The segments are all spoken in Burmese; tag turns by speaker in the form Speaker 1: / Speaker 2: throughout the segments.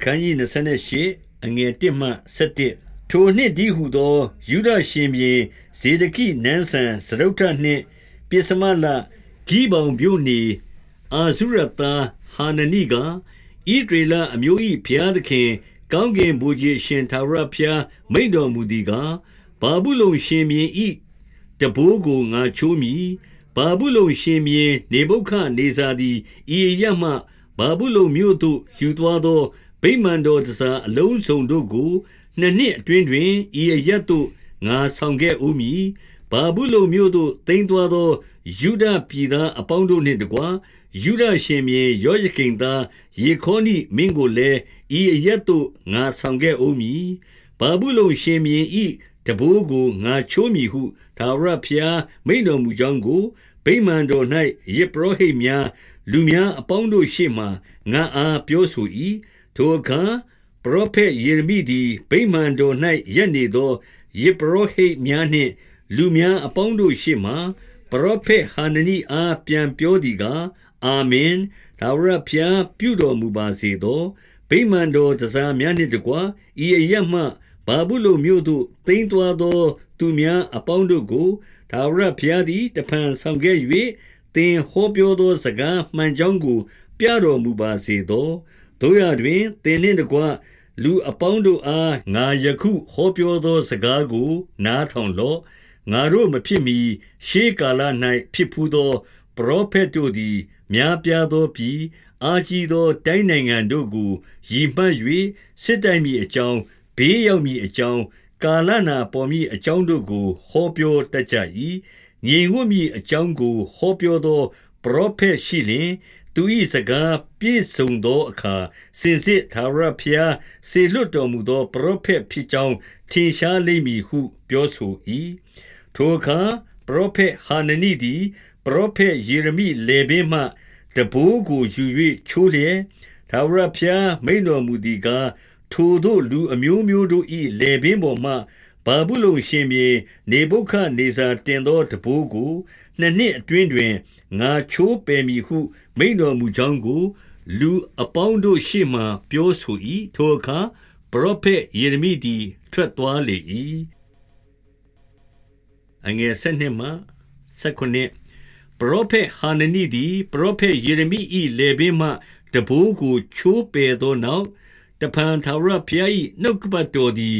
Speaker 1: အခန်းကြီး28အငယ်1မှ7ထိုနှစ်ဒီဟုသောယူဒရှင်ပြည်ဇေဒကိနန်းဆန်စရုတ်ထနှင့်ပိစမလဂိဘောင်မြို့နေအာဇုရတာဟာနနိကဣဒေလအမျိုး၏ဘုရားသခင် ကောင်းကင်ဘုရားရှင်သာရဖျားမိန်တော်မူသည်ကားဘာဘူးလုံရှင်ပြည်၏တဘိုးကိုငါချိုးမိဘာဘူးလုံရှင်ပြည်နေဘုခနေဇာသည်ဤရမှဘာဘူးလုံမြို့သို့ယူသွားသော ဗိမာန်တော်တစားအလုံးစုံတို့ကိုနှစ်နှစ်အတွင်းတွင်ဤအရက်သို့ငါဆောင်ခဲ့ဦးမည်ဘာဘူးလုံမြို့သို့တင်သွားသောယူဒပြည်သားအပေါင်းတို့နှင့်တကွာယူဒရှင်မြေယောယကိန်သားယေခေါနိမင်းကိုလည်းဤအရက်သို့ငါဆောင်ခဲ့ဦးမည်ဘာဘူးလုံရှင်မြေဤတဘိုးကိုငါချိုးမည်ဟုသာရဖျားမိန်တော်မူကြောင်းကိုဗိမာန်တော်၌ယေပရောဟိတ်များလူများအပေါင်းတို့ရှေ့မှငါအားပြောဆို၏ ထိုအခါပရောဖက်ယေရမိသည်ဗိမာန်တော်၌ရပ်နေသောယေပရောဟိတ်များနှင့် လူများအပေါင်းတို့ရှေ့မှပရောဖက်ဟာနနိအားပြန်ပြောသည်ကားအာမင်ဒါဝရဖျားပြုတော်မူပါစေသောဗိမာန်တော်တစားများနှင့်တကွာဤအရမှဘာဘူးလုံမြို့သို့တိမ်သွာသော သူများအပေါင်းတို့ကိုဒါဝရဖျားသည်တဖန်ဆောင်ခဲ့၍သင်ဟောပြောသောစကားမှန်ကြောင်းကို ပြတော်မူပါစေသော တို့ရတွင် သင်နှင့်တကွ လူအပေါင်းတို့အား ငါယခုဟောပြောသောစကားကို နားထောင်လော့ ငါတို့မဖြစ်မီရှေးကာလ၌ဖြစ်ဖူးသော ပရောဖက်တို့သည် များပြားသောပြည် အာကြီးသော တိုင်းနိုင်ငံတို့ကို ရည်မှတ်၍စစ်တိုင်မည်အကြောင်း ဘေးရောက်မည်အကြောင်း ကာလနာပေါ်မည်အကြောင်းတို့ကို ဟောပြောတတ်ကြ၏ငြိမ်ဝတ်မည်အကြောင်းကို ဟောပြောသော ပရောဖက်ရှိလျင် သူ၏စကားပြည့်စုံသောအခါစင်စစ်သာရဖျားစေလွတ်တော်မူသောပရောဖက်ဖြစ်ကြောင်းထင်ရှားလိမ့်မည်ဟုပြောဆို၏ထိုအခါပရောဖက်ဟာနနိသည်ပရောဖက်ယေရမိလေပင်မှတဘိုးကိုယူ၍ချိုးလျက်သာရဖျားမိန်တော်မူသည်ကားထိုတို့လူအမျိုးမျိုးတို့၏လေပင်ပေါ်မှဘာဘူးလုံရှင်မြေနေဘုခနေဇာတင်သောတဘိုးကို နှစ်နှစ်အတွင်းတွင်ငါချိုးပယ်မည်ဟု မိန်တော်မူကြောင်းကို လူအပေါင်းတို့ရှေ့မှပြောဆို၏ထိုအခါပရောဖက်ယေရမိသည် ထွက်သွားလေ၏အငယ်၁၂မှ၁၉ပရောဖက်ဟာနနိသည်ပရောဖက်ယေရမိ၏လေပင်မှတဘိုးကိုချိုးပယ်သောနောက် တဖန်သာရဖျား၏နှုတ်ကပတ်တော်သည်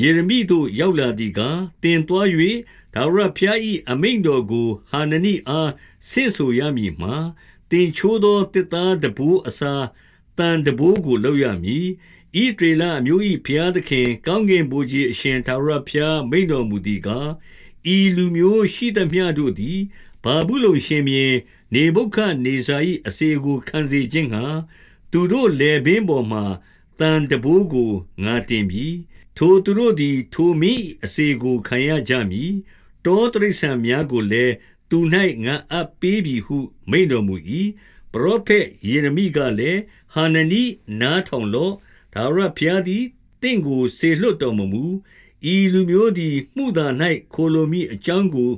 Speaker 1: ယေရမိသို့ရောက်လာသည်ကားတင်သွား၍ဒါဝရဖျား၏အမိန်တော်ကိုဟာနနိအားဆင့်ဆိုရမည်မှာတင်ချိုးသောတစ်သားတပူအစာတန်တပူကိုလောက်ရမည်ဤဒေလအမျိုး၏ဖျားသခင် ကောင်းကင်ဘုရားအရှင်သာရဖျားမိန်တော်မူသည်ကားဤလူမျိုးရှိသမျှတို့သည်ဘာဘူးလုံရှင်မြေနေဘုခနေဇာ၏အစေကိုခံစေခြင်းဟာသူတို့လေပင်ပေါ်မှာ တန်တဘိုးကိုငါတင်ပြီထိုသူတို့သည် ထိုမိအစေကိုခံရကြမည်တောတရိษံများကိုလည်းသူ၌ငါအပ်ပေးပြီဟု မိန်တော်မူ၏ပရောဖက်ယေရမိကလည်းဟာနနီနားထောင်လော့ဒါဝရဖျားသည်တင့်ကိုစေလွတ်တော်မမူဤလူမျိုးသည်မှုသာ၌ခိုလိုမိအကြောင်းကို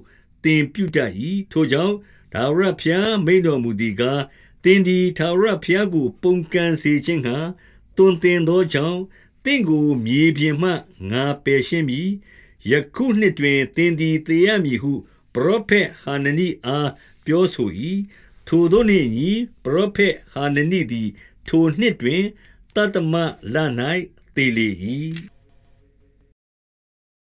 Speaker 1: တင်ပြုတတ်၏ထိုကြောင့်ဒါဝရဖျားမိန်တော်မူသည်ကားတင်သည်ဒါဝရဖျားကို ပုံကန်စေခြင်းဟာ တွင်တင်သောကြောင့်တင့်ကိုမြေပြင်မှငါပယ်ရှင်းမည်ယခုနှစ်တွင်တင်သည်သေရမည်ဟု ပရောဖက်ဟာနနိအားပြောဆို၏ထိုတို့နှင့်ညီပရောဖက်ဟာနနိသည် ထိုနှစ်တွင်တတမလ၌သေလေ၏